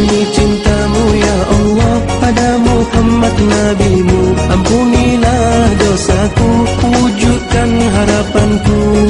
kami cintamu ya Allah Pada Muhammad nabimu. Ampunilah dosaku Wujudkan harapanku.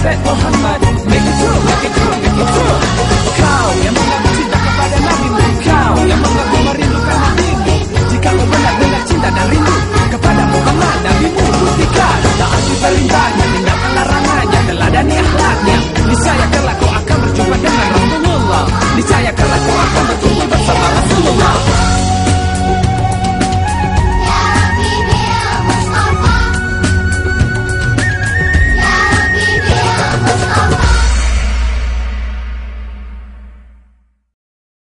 Prophet Muhammad.